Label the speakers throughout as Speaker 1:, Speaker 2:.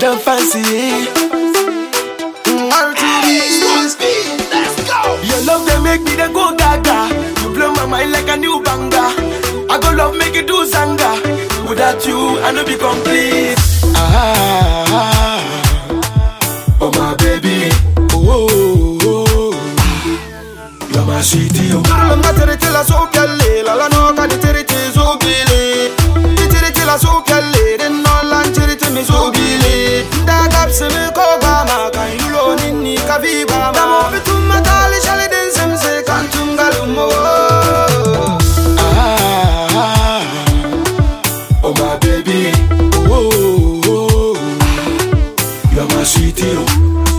Speaker 1: Madam Fancy. Your love they make me they go gaga. You blow my mind like a new banger. I go love make you do zanga. Without you, I no be complete. Ah, oh my baby, oh, oh, oh. you're my sweetie. Oh.
Speaker 2: Tiriti la so la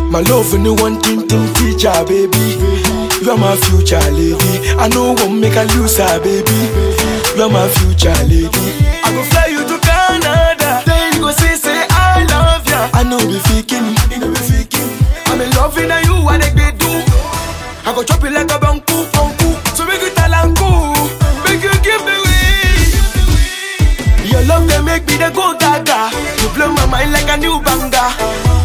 Speaker 1: My love and the one thing thing teacher, baby. You're my future lady. I know won't make a loser, baby. You're my future lady. I go fly you to Canada. Then you go say say I love ya. I know be faking, you know be faking. I'm in love with you, what they do. I go chop it like a banku, banku. So make you talanku, make you give me way. Your love they make me the go gaga. You blow my mind like a new banger.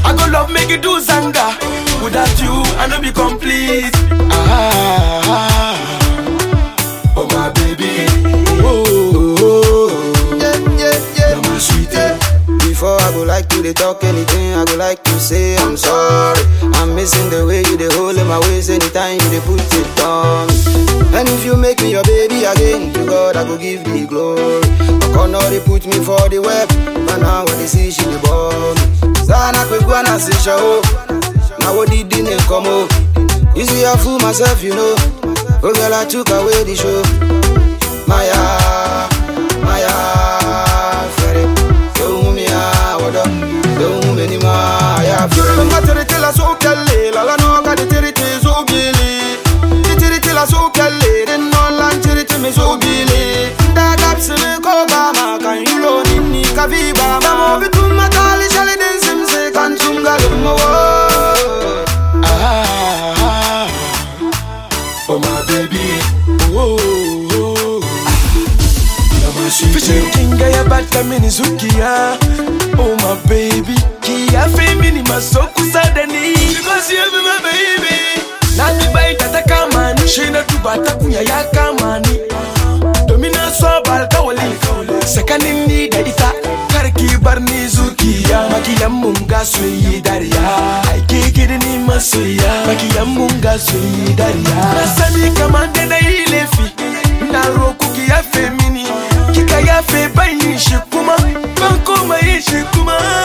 Speaker 1: I go love make you do zanga. Without you, I no be complete. Ah, oh my baby, oh, oh, oh.
Speaker 2: Yeah, yeah, yeah
Speaker 1: you're my sweetie.
Speaker 2: Before I go like to they talk anything, I go like to say I'm sorry. I'm missing the way you they hold in my waist anytime you they put it on. And if you make me your baby again, to God I go give the glory. Okono they put me for the web, but now when they see she me. Sana kwe gwana si show, now what did the come up? You see I fool myself, you know. Oh girl, I took away the show. Maya, Maya, fishikinga ya
Speaker 1: bata minizukia oh my baby kiafe mini masokusadani namibaitata kamani shina tubata kunya ya kamani. Dominaswa balkawali sakanini da ita karki barni zukiya makiyan mun ga soyi dariya aiki girni masoya makiyan mun ga soyi dariya na sani kamar da na yi laifi na roku ki ya fe mini Kaya fe fi bai shi kuma ban koma yi shi kuma.